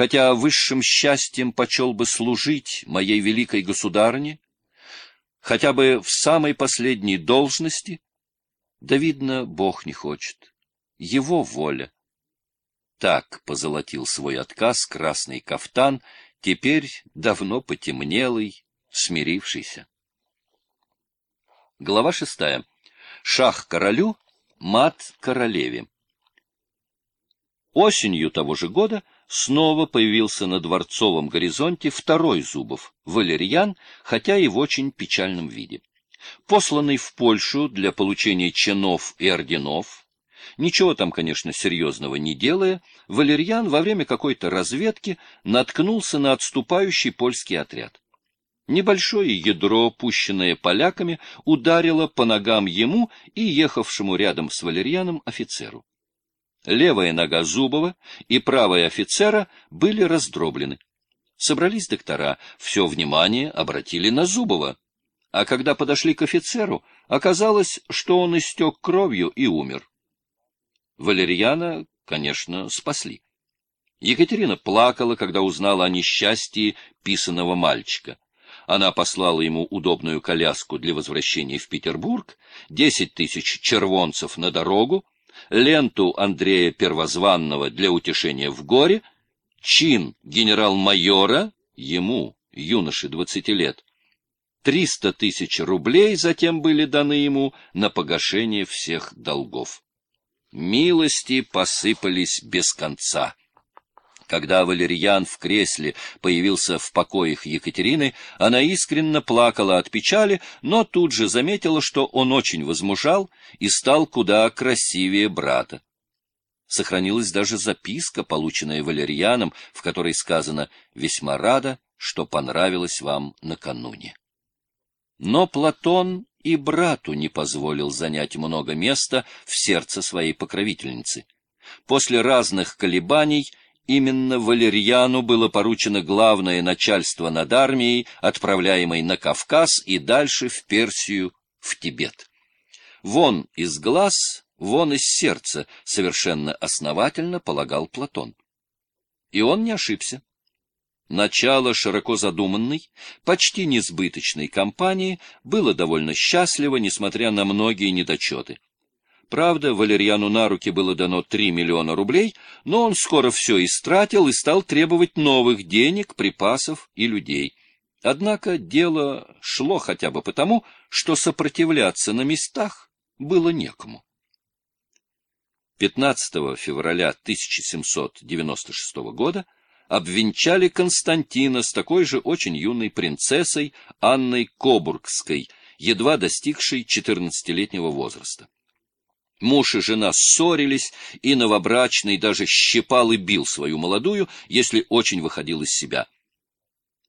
хотя высшим счастьем почел бы служить моей великой государыне, хотя бы в самой последней должности, да, видно, Бог не хочет. Его воля. Так позолотил свой отказ красный кафтан, теперь давно потемнелый, смирившийся. Глава шестая. Шах королю, мат королеве. Осенью того же года снова появился на дворцовом горизонте второй Зубов, Валерьян, хотя и в очень печальном виде. Посланный в Польшу для получения чинов и орденов, ничего там, конечно, серьезного не делая, Валерьян во время какой-то разведки наткнулся на отступающий польский отряд. Небольшое ядро, пущенное поляками, ударило по ногам ему и ехавшему рядом с Валерьяном офицеру. Левая нога Зубова и правая офицера были раздроблены. Собрались доктора, все внимание обратили на Зубова. А когда подошли к офицеру, оказалось, что он истек кровью и умер. Валерьяна, конечно, спасли. Екатерина плакала, когда узнала о несчастье писаного мальчика. Она послала ему удобную коляску для возвращения в Петербург, десять тысяч червонцев на дорогу, ленту Андрея Первозванного для утешения в горе, чин генерал-майора, ему, юноше двадцати лет, триста тысяч рублей затем были даны ему на погашение всех долгов. Милости посыпались без конца. Когда Валерьян в кресле появился в покоях Екатерины, она искренне плакала от печали, но тут же заметила, что он очень возмужал и стал куда красивее брата. Сохранилась даже записка, полученная Валерьяном, в которой сказано «Весьма рада, что понравилось вам накануне». Но Платон и брату не позволил занять много места в сердце своей покровительницы. После разных колебаний Именно Валерьяну было поручено главное начальство над армией, отправляемой на Кавказ и дальше в Персию, в Тибет. Вон из глаз, вон из сердца, совершенно основательно полагал Платон. И он не ошибся. Начало широко задуманной, почти несбыточной кампании было довольно счастливо, несмотря на многие недочеты. Правда, Валерьяну на руки было дано 3 миллиона рублей, но он скоро все истратил и стал требовать новых денег, припасов и людей. Однако дело шло хотя бы потому, что сопротивляться на местах было некому. 15 февраля 1796 года обвенчали Константина с такой же очень юной принцессой Анной Кобургской, едва достигшей 14-летнего возраста. Муж и жена ссорились, и новобрачный даже щипал и бил свою молодую, если очень выходил из себя.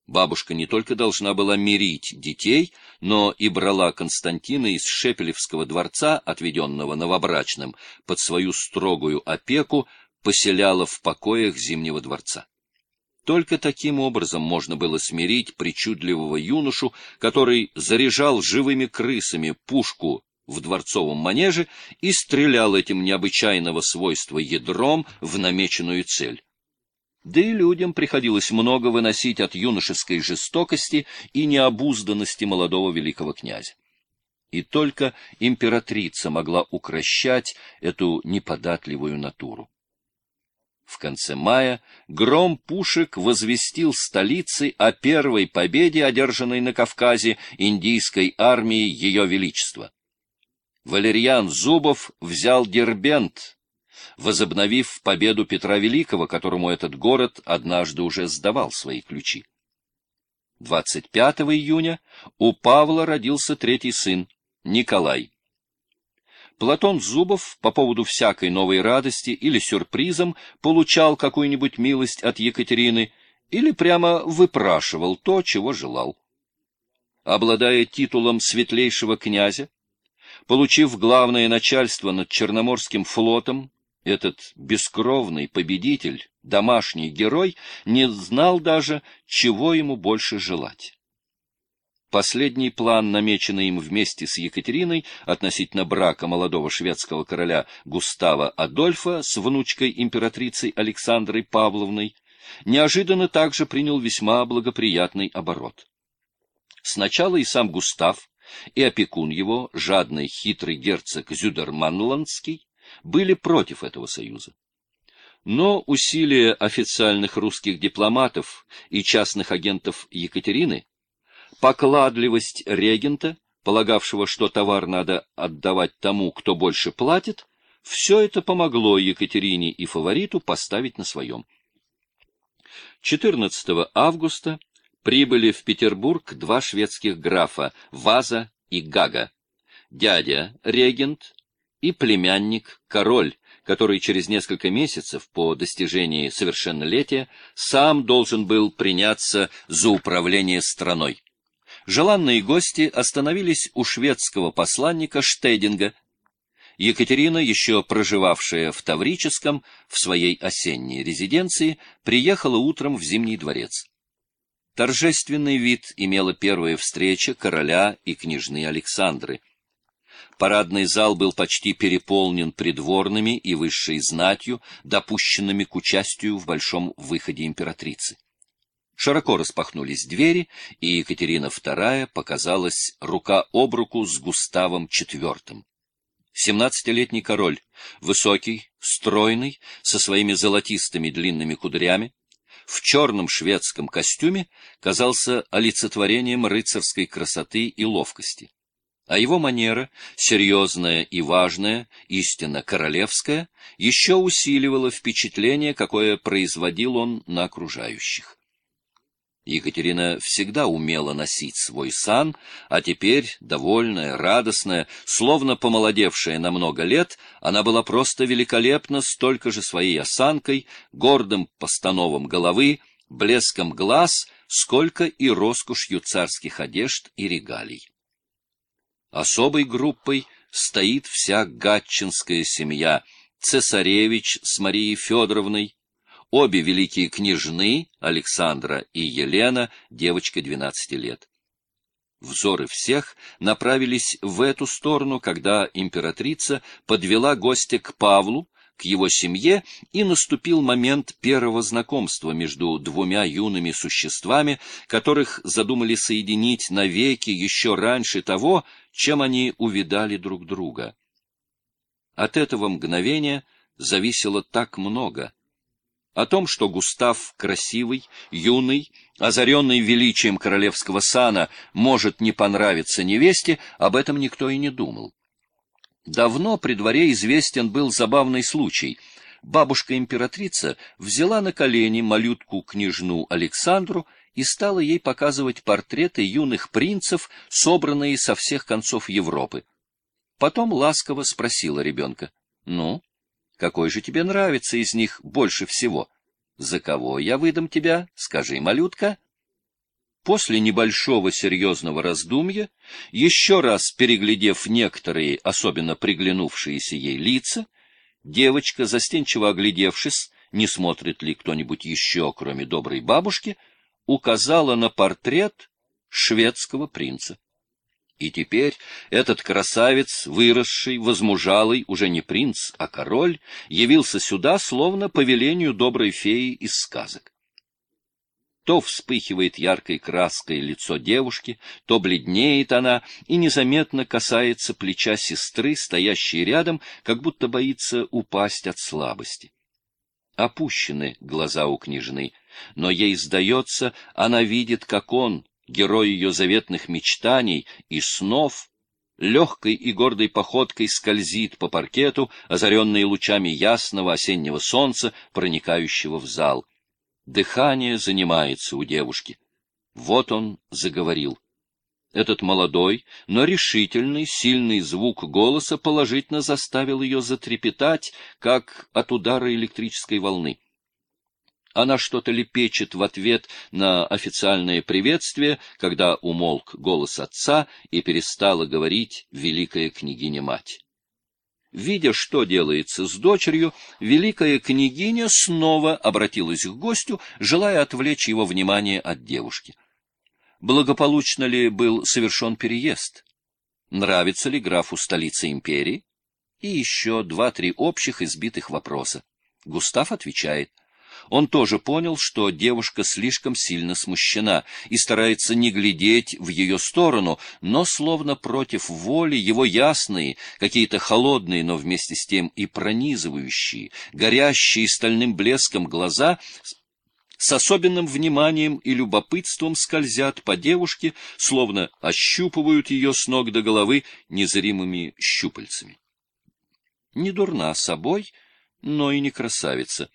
Бабушка не только должна была мирить детей, но и брала Константина из Шепелевского дворца, отведенного новобрачным, под свою строгую опеку, поселяла в покоях Зимнего дворца. Только таким образом можно было смирить причудливого юношу, который заряжал живыми крысами пушку в дворцовом манеже и стрелял этим необычайного свойства ядром в намеченную цель. Да и людям приходилось много выносить от юношеской жестокости и необузданности молодого великого князя. И только императрица могла укращать эту неподатливую натуру. В конце мая гром пушек возвестил столице о первой победе, одержанной на Кавказе индийской армией Ее Величества. Валерьян Зубов взял Дербент, возобновив победу Петра Великого, которому этот город однажды уже сдавал свои ключи. 25 июня у Павла родился третий сын, Николай. Платон Зубов по поводу всякой новой радости или сюрпризом получал какую-нибудь милость от Екатерины или прямо выпрашивал то, чего желал. Обладая титулом светлейшего князя, Получив главное начальство над Черноморским флотом, этот бескровный победитель, домашний герой, не знал даже, чего ему больше желать. Последний план, намеченный им вместе с Екатериной относительно брака молодого шведского короля Густава Адольфа с внучкой императрицы Александрой Павловной, неожиданно также принял весьма благоприятный оборот. Сначала и сам Густав, и опекун его, жадный хитрый герцог Зюдерманландский, были против этого союза. Но усилия официальных русских дипломатов и частных агентов Екатерины, покладливость регента, полагавшего, что товар надо отдавать тому, кто больше платит, все это помогло Екатерине и фавориту поставить на своем. 14 августа прибыли в Петербург два шведских графа Ваза и Гага, дядя регент и племянник король, который через несколько месяцев по достижении совершеннолетия сам должен был приняться за управление страной. Желанные гости остановились у шведского посланника Штединга. Екатерина, еще проживавшая в Таврическом, в своей осенней резиденции, приехала утром в Зимний дворец. Торжественный вид имела первая встреча короля и княжны Александры. Парадный зал был почти переполнен придворными и высшей знатью, допущенными к участию в большом выходе императрицы. Широко распахнулись двери, и Екатерина II показалась рука об руку с Густавом IV. Семнадцатилетний король, высокий, стройный, со своими золотистыми длинными кудрями, в черном шведском костюме казался олицетворением рыцарской красоты и ловкости. А его манера, серьезная и важная, истинно королевская, еще усиливала впечатление, какое производил он на окружающих. Екатерина всегда умела носить свой сан, а теперь, довольная, радостная, словно помолодевшая на много лет, она была просто великолепна столько же своей осанкой, гордым постановом головы, блеском глаз, сколько и роскошью царских одежд и регалий. Особой группой стоит вся гатчинская семья, цесаревич с Марией Федоровной, Обе великие княжны, Александра и Елена, девочка 12 лет. Взоры всех направились в эту сторону, когда императрица подвела гостя к Павлу, к его семье, и наступил момент первого знакомства между двумя юными существами, которых задумали соединить навеки еще раньше того, чем они увидали друг друга. От этого мгновения зависело так много — о том, что Густав красивый, юный, озаренный величием королевского сана, может не понравиться невесте, об этом никто и не думал. Давно при дворе известен был забавный случай. Бабушка-императрица взяла на колени малютку-княжну Александру и стала ей показывать портреты юных принцев, собранные со всех концов Европы. Потом ласково спросила ребенка, «Ну, какой же тебе нравится из них больше всего? За кого я выдам тебя? Скажи, малютка. После небольшого серьезного раздумья, еще раз переглядев некоторые, особенно приглянувшиеся ей лица, девочка, застенчиво оглядевшись, не смотрит ли кто-нибудь еще, кроме доброй бабушки, указала на портрет шведского принца. И теперь этот красавец, выросший, возмужалый, уже не принц, а король, явился сюда, словно по велению доброй феи из сказок. То вспыхивает яркой краской лицо девушки, то бледнеет она и незаметно касается плеча сестры, стоящей рядом, как будто боится упасть от слабости. Опущены глаза у княжны, но ей сдается, она видит, как он, герой ее заветных мечтаний и снов, легкой и гордой походкой скользит по паркету, озаренный лучами ясного осеннего солнца, проникающего в зал. Дыхание занимается у девушки. Вот он заговорил. Этот молодой, но решительный, сильный звук голоса положительно заставил ее затрепетать, как от удара электрической волны. Она что-то лепечет в ответ на официальное приветствие, когда умолк голос отца и перестала говорить великая княгиня-мать. Видя, что делается с дочерью, великая княгиня снова обратилась к гостю, желая отвлечь его внимание от девушки. Благополучно ли был совершен переезд? Нравится ли графу столица империи? И еще два-три общих избитых вопроса. Густав отвечает. Он тоже понял, что девушка слишком сильно смущена и старается не глядеть в ее сторону, но словно против воли его ясные, какие-то холодные, но вместе с тем и пронизывающие, горящие стальным блеском глаза с особенным вниманием и любопытством скользят по девушке, словно ощупывают ее с ног до головы незримыми щупальцами. Не дурна собой, но и не красавица.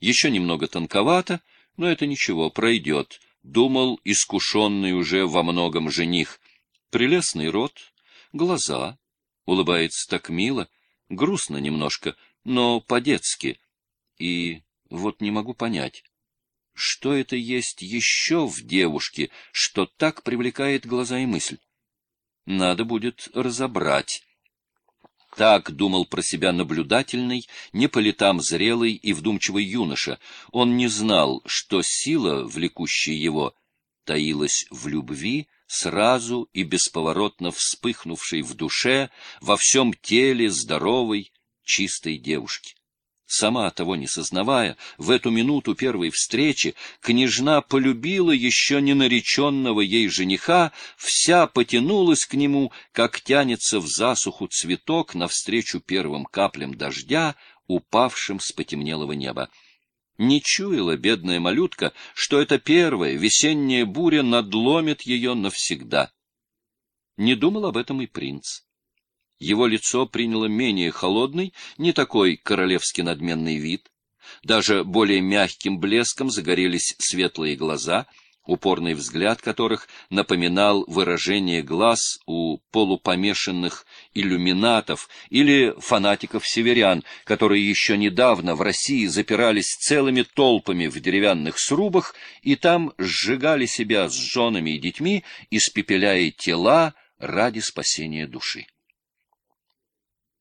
Еще немного тонковато, но это ничего, пройдет, — думал искушенный уже во многом жених. Прелестный рот, глаза, улыбается так мило, грустно немножко, но по-детски. И вот не могу понять, что это есть еще в девушке, что так привлекает глаза и мысль? Надо будет разобрать. Так думал про себя наблюдательный, не по летам зрелый и вдумчивый юноша. Он не знал, что сила, влекущая его, таилась в любви, сразу и бесповоротно вспыхнувшей в душе, во всем теле здоровой, чистой девушки. Сама того не сознавая, в эту минуту первой встречи княжна полюбила еще не нареченного ей жениха, вся потянулась к нему, как тянется в засуху цветок навстречу первым каплям дождя, упавшим с потемнелого неба. Не чуяла бедная малютка, что эта первая весенняя буря надломит ее навсегда. Не думал об этом и принц. Его лицо приняло менее холодный, не такой королевски надменный вид. Даже более мягким блеском загорелись светлые глаза, упорный взгляд которых напоминал выражение глаз у полупомешанных иллюминатов или фанатиков-северян, которые еще недавно в России запирались целыми толпами в деревянных срубах и там сжигали себя с женами и детьми, испепеляя тела ради спасения души.